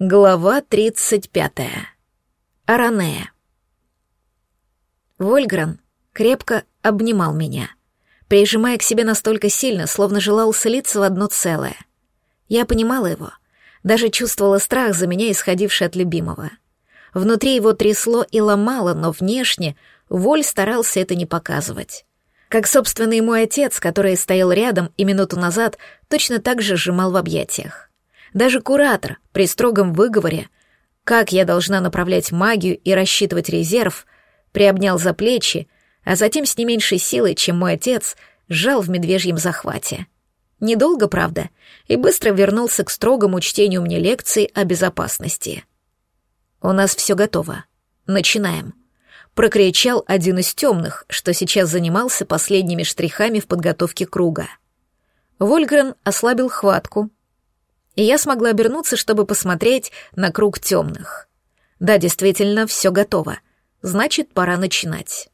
Глава 35. Аранея. Вольгран крепко обнимал меня, прижимая к себе настолько сильно, словно желал слиться в одно целое. Я понимала его, даже чувствовала страх за меня, исходивший от любимого. Внутри его трясло и ломало, но внешне Воль старался это не показывать. Как собственный мой отец, который стоял рядом и минуту назад точно так же сжимал в объятиях. Даже куратор при строгом выговоре, как я должна направлять магию и рассчитывать резерв, приобнял за плечи, а затем с не меньшей силой, чем мой отец, сжал в медвежьем захвате. Недолго, правда, и быстро вернулся к строгому чтению мне лекции о безопасности. «У нас все готово. Начинаем», — прокричал один из темных, что сейчас занимался последними штрихами в подготовке круга. Вольгрен ослабил хватку, и я смогла обернуться, чтобы посмотреть на круг темных. Да, действительно, все готово. Значит, пора начинать.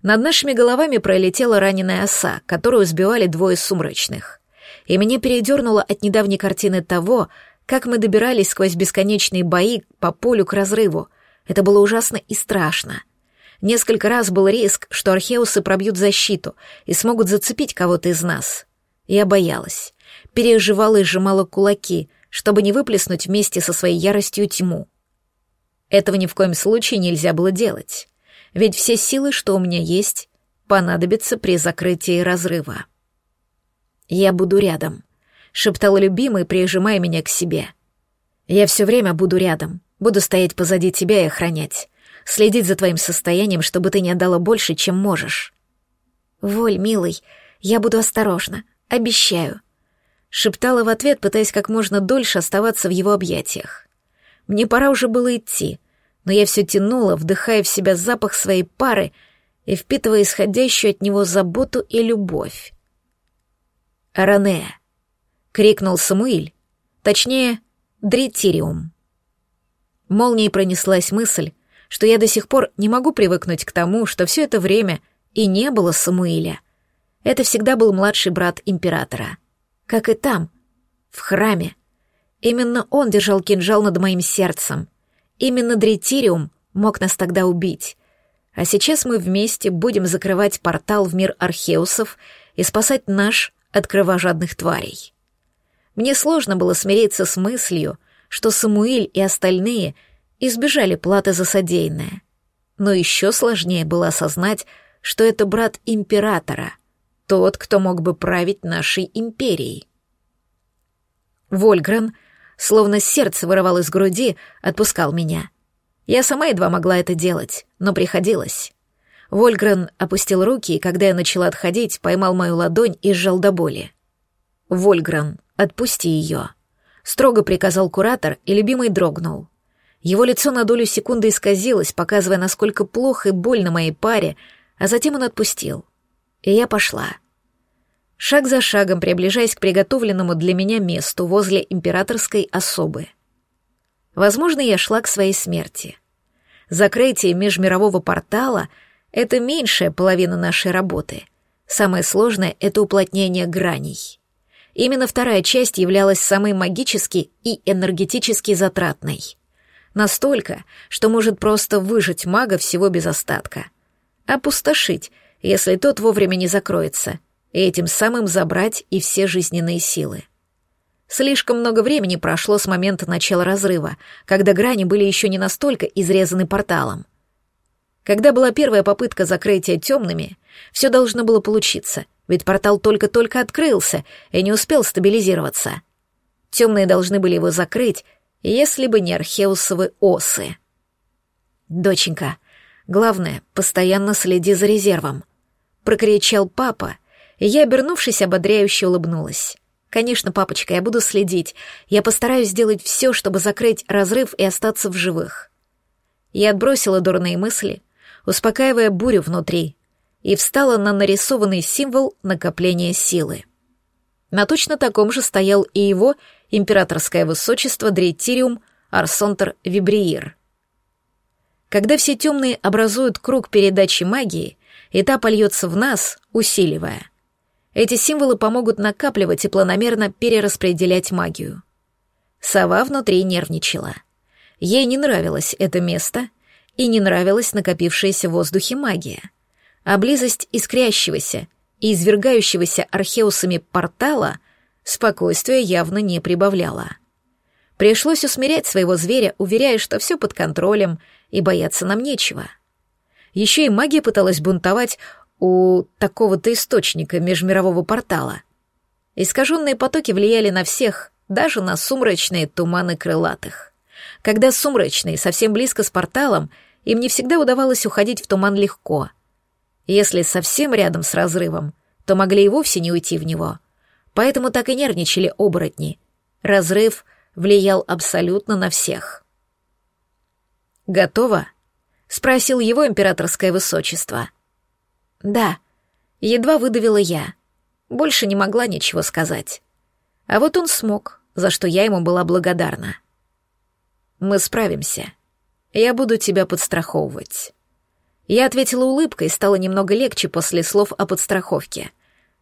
Над нашими головами пролетела раненая оса, которую сбивали двое сумрачных. И меня передернуло от недавней картины того, как мы добирались сквозь бесконечные бои по полю к разрыву. Это было ужасно и страшно. Несколько раз был риск, что археусы пробьют защиту и смогут зацепить кого-то из нас. Я боялась переживала и сжимала кулаки, чтобы не выплеснуть вместе со своей яростью тьму. Этого ни в коем случае нельзя было делать, ведь все силы, что у меня есть, понадобятся при закрытии разрыва. «Я буду рядом», — шептал любимый, прижимая меня к себе. «Я все время буду рядом, буду стоять позади тебя и охранять, следить за твоим состоянием, чтобы ты не отдала больше, чем можешь». «Воль, милый, я буду осторожна, обещаю», шептала в ответ, пытаясь как можно дольше оставаться в его объятиях. Мне пора уже было идти, но я все тянула, вдыхая в себя запах своей пары и впитывая исходящую от него заботу и любовь. «Аранея!» — крикнул Самуиль, точнее, Дритириум. Молнией пронеслась мысль, что я до сих пор не могу привыкнуть к тому, что все это время и не было Самуиля. Это всегда был младший брат императора — как и там, в храме. Именно он держал кинжал над моим сердцем. Именно Дретириум мог нас тогда убить. А сейчас мы вместе будем закрывать портал в мир археусов и спасать наш от кровожадных тварей. Мне сложно было смириться с мыслью, что Самуиль и остальные избежали платы за содеянное. Но еще сложнее было осознать, что это брат императора, тот, кто мог бы править нашей империей. Вольгрен, словно сердце вырывал из груди, отпускал меня. Я сама едва могла это делать, но приходилось. Вольгрен опустил руки, и когда я начала отходить, поймал мою ладонь и сжал до боли. «Вольгрен, отпусти ее», — строго приказал куратор, и любимый дрогнул. Его лицо на долю секунды исказилось, показывая, насколько плохо и больно моей паре, а затем он отпустил и я пошла. Шаг за шагом приближаясь к приготовленному для меня месту возле императорской особы. Возможно, я шла к своей смерти. Закрытие межмирового портала — это меньшая половина нашей работы. Самое сложное — это уплотнение граней. Именно вторая часть являлась самой магически и энергетически затратной. Настолько, что может просто выжить мага всего без остатка. Опустошить — если тот вовремя не закроется, и этим самым забрать и все жизненные силы. Слишком много времени прошло с момента начала разрыва, когда грани были еще не настолько изрезаны порталом. Когда была первая попытка закрытия темными, все должно было получиться, ведь портал только-только открылся и не успел стабилизироваться. Темные должны были его закрыть, если бы не археусовы осы. «Доченька, главное, постоянно следи за резервом», — прокричал папа, и я, обернувшись, ободряюще улыбнулась. «Конечно, папочка, я буду следить. Я постараюсь сделать все, чтобы закрыть разрыв и остаться в живых». Я отбросила дурные мысли, успокаивая бурю внутри, и встала на нарисованный символ накопления силы. На точно таком же стоял и его императорское высочество Дрейтириум Арсонтер Вибриир. Когда все темные образуют круг передачи магии, и та польется в нас, усиливая. Эти символы помогут накапливать и планомерно перераспределять магию. Сова внутри нервничала. Ей не нравилось это место и не нравилась накопившаяся в воздухе магия. А близость искрящегося и извергающегося археусами портала спокойствия явно не прибавляла. Пришлось усмирять своего зверя, уверяя, что все под контролем и бояться нам нечего. Еще и магия пыталась бунтовать у такого-то источника межмирового портала. Искаженные потоки влияли на всех, даже на сумрачные туманы крылатых. Когда сумрачные совсем близко с порталом, им не всегда удавалось уходить в туман легко. Если совсем рядом с разрывом, то могли и вовсе не уйти в него. Поэтому так и нервничали оборотни. Разрыв влиял абсолютно на всех. «Готово?» — спросил его императорское высочество — «Да», — едва выдавила я. Больше не могла ничего сказать. А вот он смог, за что я ему была благодарна. «Мы справимся. Я буду тебя подстраховывать». Я ответила улыбкой, стало немного легче после слов о подстраховке.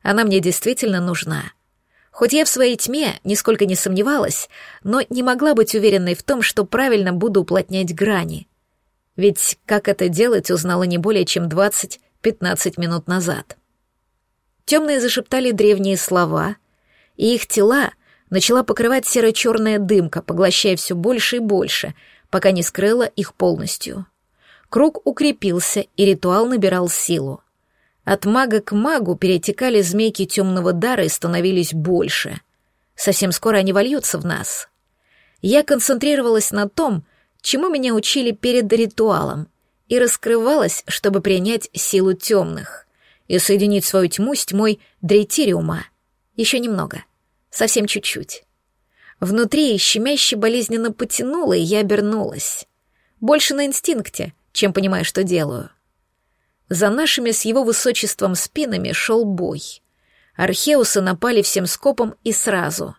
Она мне действительно нужна. Хоть я в своей тьме нисколько не сомневалась, но не могла быть уверенной в том, что правильно буду уплотнять грани. Ведь как это делать, узнала не более чем двадцать 15 минут назад. Темные зашептали древние слова, и их тела начала покрывать серо-черная дымка, поглощая все больше и больше, пока не скрыла их полностью. Круг укрепился, и ритуал набирал силу. От мага к магу перетекали змейки темного дара и становились больше. Совсем скоро они вольются в нас. Я концентрировалась на том, чему меня учили перед ритуалом, и раскрывалась, чтобы принять силу темных и соединить свою тьму с тьмой Дрейтириума. Еще немного. Совсем чуть-чуть. Внутри щемяще болезненно потянуло, и я обернулась. Больше на инстинкте, чем понимая, что делаю. За нашими с его высочеством спинами шел бой. Археусы напали всем скопом и сразу.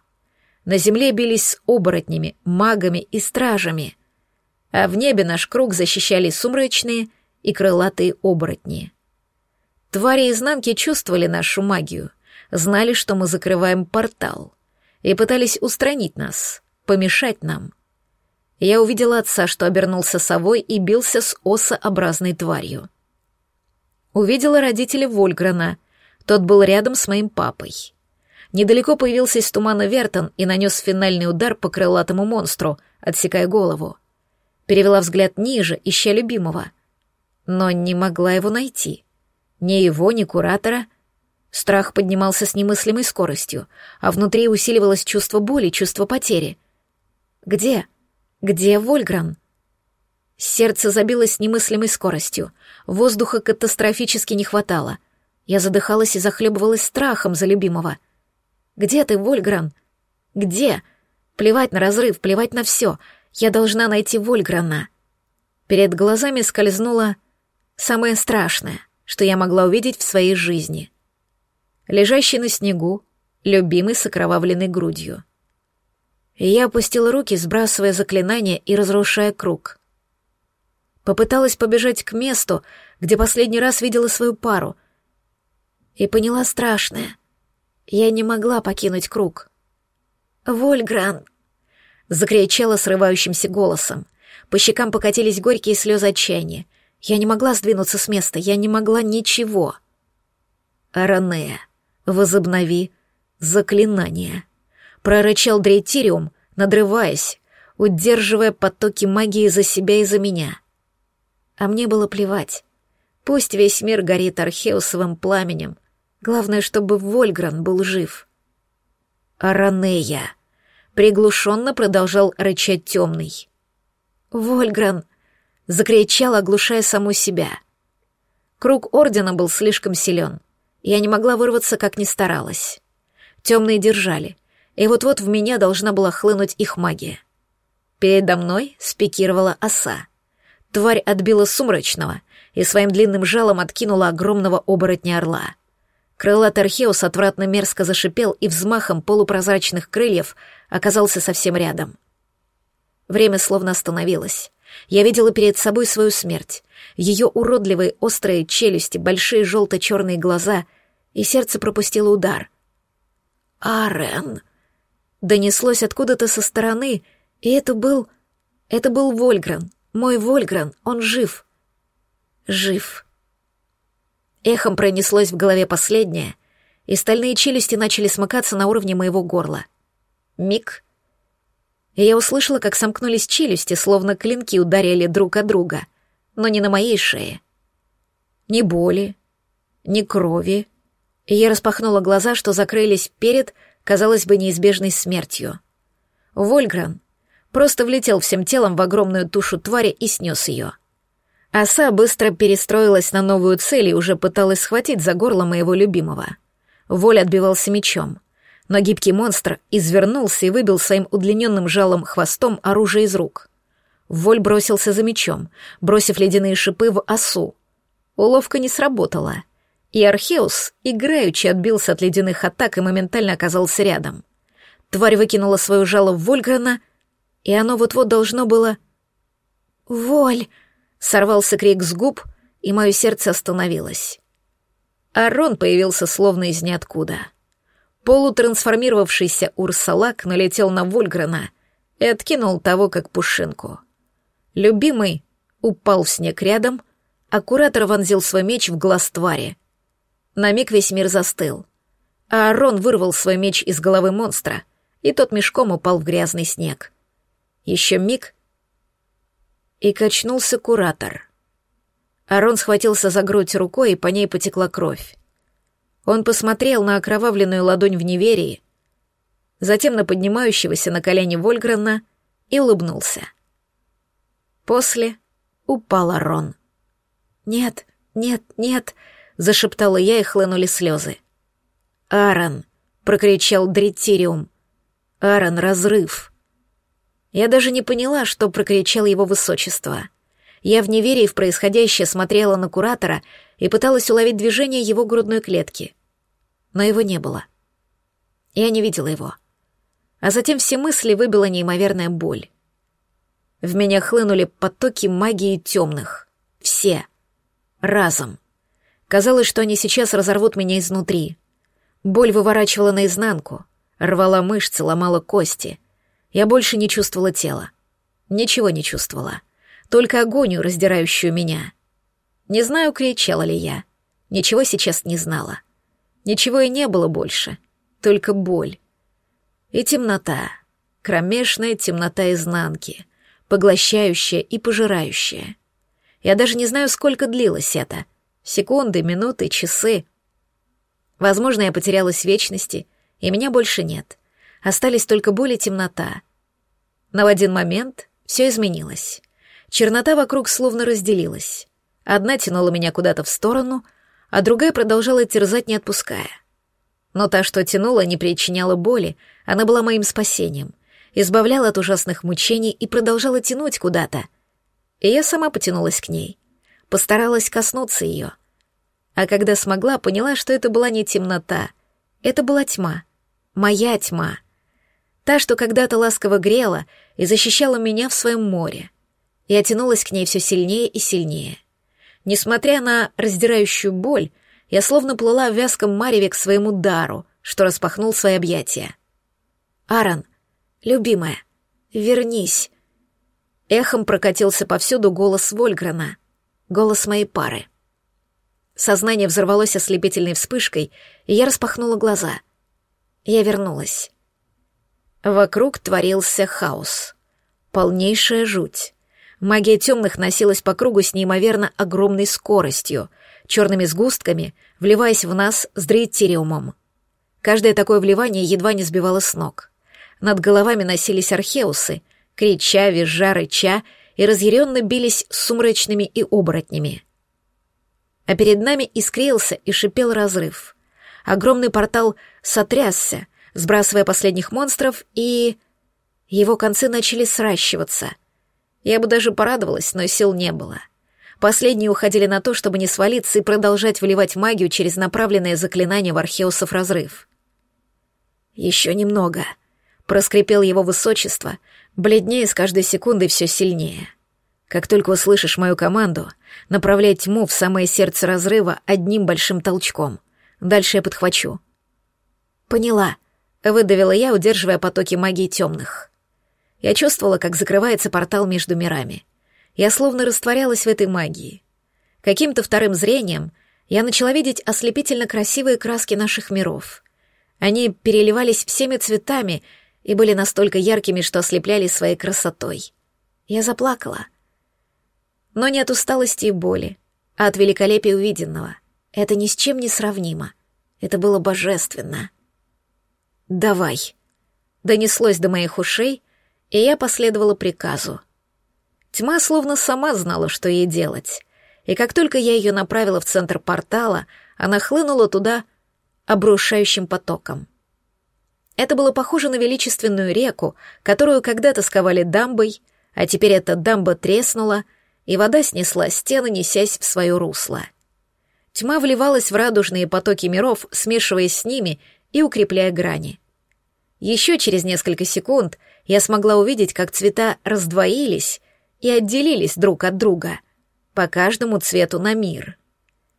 На земле бились с оборотнями, магами и стражами а в небе наш круг защищали сумрачные и крылатые оборотни. Твари изнанки чувствовали нашу магию, знали, что мы закрываем портал, и пытались устранить нас, помешать нам. Я увидела отца, что обернулся совой и бился с осообразной тварью. Увидела родителя Вольграна, тот был рядом с моим папой. Недалеко появился из тумана Вертон и нанес финальный удар по крылатому монстру, отсекая голову перевела взгляд ниже, ища любимого. Но не могла его найти. Ни его, ни куратора. Страх поднимался с немыслимой скоростью, а внутри усиливалось чувство боли, чувство потери. «Где? Где Вольгран?» Сердце забилось с немыслимой скоростью. Воздуха катастрофически не хватало. Я задыхалась и захлебывалась страхом за любимого. «Где ты, Вольгран? Где? Плевать на разрыв, плевать на все. Я должна найти Вольграна. Перед глазами скользнуло самое страшное, что я могла увидеть в своей жизни. Лежащий на снегу, любимый с окровавленной грудью. я опустила руки, сбрасывая заклинание и разрушая круг. Попыталась побежать к месту, где последний раз видела свою пару, и поняла страшное. Я не могла покинуть круг. «Вольгран!» Закричала срывающимся голосом. По щекам покатились горькие слезы отчаяния. Я не могла сдвинуться с места, я не могла ничего. «Аранея, возобнови заклинание», — прорычал Дрейтириум, надрываясь, удерживая потоки магии за себя и за меня. А мне было плевать. Пусть весь мир горит археусовым пламенем. Главное, чтобы Вольгран был жив. «Аранея», Приглушенно продолжал рычать темный. «Вольгран!» — закричал, оглушая саму себя. Круг ордена был слишком силен. Я не могла вырваться, как ни старалась. Темные держали, и вот-вот в меня должна была хлынуть их магия. Передо мной спикировала оса. Тварь отбила сумрачного и своим длинным жалом откинула огромного оборотня орла. Крылатый Археус отвратно мерзко зашипел и взмахом полупрозрачных крыльев оказался совсем рядом. Время словно остановилось. Я видела перед собой свою смерть, ее уродливые острые челюсти, большие желто-черные глаза, и сердце пропустило удар. «Арен!» донеслось откуда-то со стороны, и это был... Это был Вольгран, мой Вольгран, он жив. Жив. Эхом пронеслось в голове последнее, и стальные челюсти начали смыкаться на уровне моего горла. Миг. И я услышала, как сомкнулись челюсти, словно клинки ударили друг от друга, но не на моей шее. Ни боли, ни крови. И я распахнула глаза, что закрылись перед, казалось бы, неизбежной смертью. Вольгран просто влетел всем телом в огромную тушу твари и снес ее. Оса быстро перестроилась на новую цель и уже пыталась схватить за горло моего любимого. Воль отбивался мечом, но гибкий монстр извернулся и выбил своим удлиненным жалом хвостом оружие из рук. Воль бросился за мечом, бросив ледяные шипы в осу. Уловка не сработала, и Археус играючи отбился от ледяных атак и моментально оказался рядом. Тварь выкинула свое жало в Вольграна, и оно вот-вот должно было... «Воль!» Сорвался крик с губ, и мое сердце остановилось. Арон появился словно из ниоткуда. Полутрансформировавшийся Урсалак налетел на Вольграна и откинул того, как пушинку. Любимый упал в снег рядом, а куратор вонзил свой меч в глаз твари. На миг весь мир застыл. А Арон вырвал свой меч из головы монстра, и тот мешком упал в грязный снег. Еще миг, и качнулся куратор. Арон схватился за грудь рукой, и по ней потекла кровь. Он посмотрел на окровавленную ладонь в неверии, затем на поднимающегося на колени Вольграна и улыбнулся. После упал Арон. «Нет, нет, нет!» — зашептала я, и хлынули слезы. «Аарон!» — прокричал Дриттириум. «Аарон, разрыв!» Я даже не поняла, что прокричал его высочество. Я в неверии в происходящее смотрела на куратора и пыталась уловить движение его грудной клетки. Но его не было. Я не видела его. А затем все мысли выбила неимоверная боль. В меня хлынули потоки магии темных. Все. Разом. Казалось, что они сейчас разорвут меня изнутри. Боль выворачивала наизнанку, рвала мышцы, ломала кости — я больше не чувствовала тела. Ничего не чувствовала. Только агонию, раздирающую меня. Не знаю, кричала ли я. Ничего сейчас не знала. Ничего и не было больше. Только боль. И темнота. Кромешная темнота изнанки. Поглощающая и пожирающая. Я даже не знаю, сколько длилось это. Секунды, минуты, часы. Возможно, я потерялась в вечности, и меня больше нет. Остались только боль и темнота. Но в один момент все изменилось. Чернота вокруг словно разделилась. Одна тянула меня куда-то в сторону, а другая продолжала терзать, не отпуская. Но та, что тянула, не причиняла боли, она была моим спасением, избавляла от ужасных мучений и продолжала тянуть куда-то. И я сама потянулась к ней, постаралась коснуться ее. А когда смогла, поняла, что это была не темнота, это была тьма, моя тьма — Та, что когда-то ласково грела и защищала меня в своем море. Я тянулась к ней все сильнее и сильнее. Несмотря на раздирающую боль, я словно плыла в вязком мареве к своему дару, что распахнул свои объятия. «Аарон, любимая, вернись!» Эхом прокатился повсюду голос Вольграна, голос моей пары. Сознание взорвалось ослепительной вспышкой, и я распахнула глаза. Я вернулась. Вокруг творился хаос. Полнейшая жуть. Магия темных носилась по кругу с неимоверно огромной скоростью, черными сгустками, вливаясь в нас с дрейтириумом. Каждое такое вливание едва не сбивало с ног. Над головами носились археусы, крича, визжа, рыча, и разъяренно бились с сумрачными и оборотнями. А перед нами искрился и шипел разрыв. Огромный портал сотрясся, сбрасывая последних монстров, и... Его концы начали сращиваться. Я бы даже порадовалась, но сил не было. Последние уходили на то, чтобы не свалиться и продолжать вливать магию через направленное заклинание в Археусов разрыв. «Еще немного», — проскрипел его высочество, бледнее с каждой секундой все сильнее. «Как только услышишь мою команду, направляй тьму в самое сердце разрыва одним большим толчком. Дальше я подхвачу». «Поняла», — выдавила я, удерживая потоки магии темных. Я чувствовала, как закрывается портал между мирами. Я словно растворялась в этой магии. Каким-то вторым зрением я начала видеть ослепительно красивые краски наших миров. Они переливались всеми цветами и были настолько яркими, что ослепляли своей красотой. Я заплакала. Но не от усталости и боли, а от великолепия увиденного. Это ни с чем не сравнимо. Это было божественно. «Давай», — донеслось до моих ушей, и я последовала приказу. Тьма словно сама знала, что ей делать, и как только я ее направила в центр портала, она хлынула туда обрушающим потоком. Это было похоже на величественную реку, которую когда-то сковали дамбой, а теперь эта дамба треснула, и вода снесла стены, несясь в свое русло. Тьма вливалась в радужные потоки миров, смешиваясь с ними и укрепляя грани. Еще через несколько секунд я смогла увидеть, как цвета раздвоились и отделились друг от друга, по каждому цвету на мир.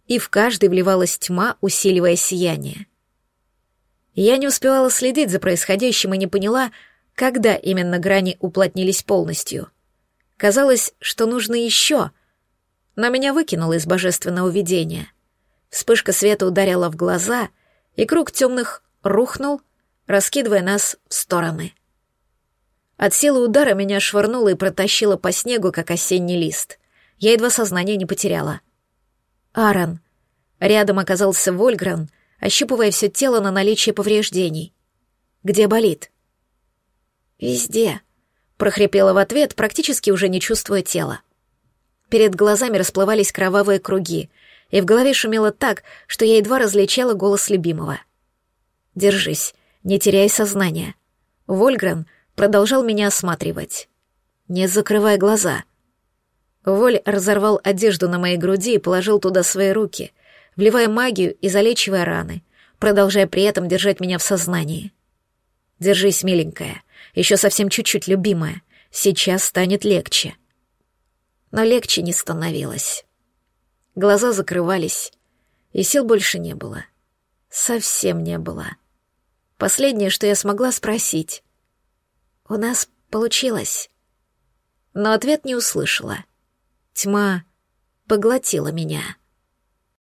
И в каждый вливалась тьма, усиливая сияние. Я не успевала следить за происходящим и не поняла, когда именно грани уплотнились полностью. Казалось, что нужно еще, но меня выкинуло из божественного видения. Вспышка света ударила в глаза, и круг темных рухнул, раскидывая нас в стороны. От силы удара меня швырнуло и протащило по снегу, как осенний лист. Я едва сознание не потеряла. Аарон. Рядом оказался Вольгран, ощупывая все тело на наличие повреждений. «Где болит?» «Везде», — прохрипела в ответ, практически уже не чувствуя тела. Перед глазами расплывались кровавые круги, и в голове шумело так, что я едва различала голос любимого. «Держись, не теряй сознания. Вольгрен продолжал меня осматривать. Не закрывай глаза. Воль разорвал одежду на моей груди и положил туда свои руки, вливая магию и залечивая раны, продолжая при этом держать меня в сознании. Держись, миленькая, еще совсем чуть-чуть любимая, сейчас станет легче. Но легче не становилось. Глаза закрывались, и сил больше не было. Совсем не было. Последнее, что я смогла спросить. «У нас получилось?» Но ответ не услышала. Тьма поглотила меня.